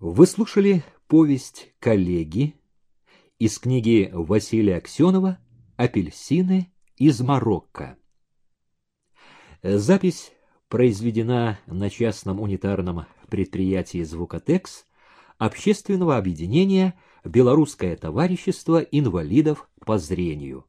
Вы слушали повесть «Коллеги» из книги Василия Аксенова «Апельсины из Марокко». Запись произведена на частном унитарном предприятии «Звукотекс» общественного объединения «Белорусское товарищество инвалидов по зрению».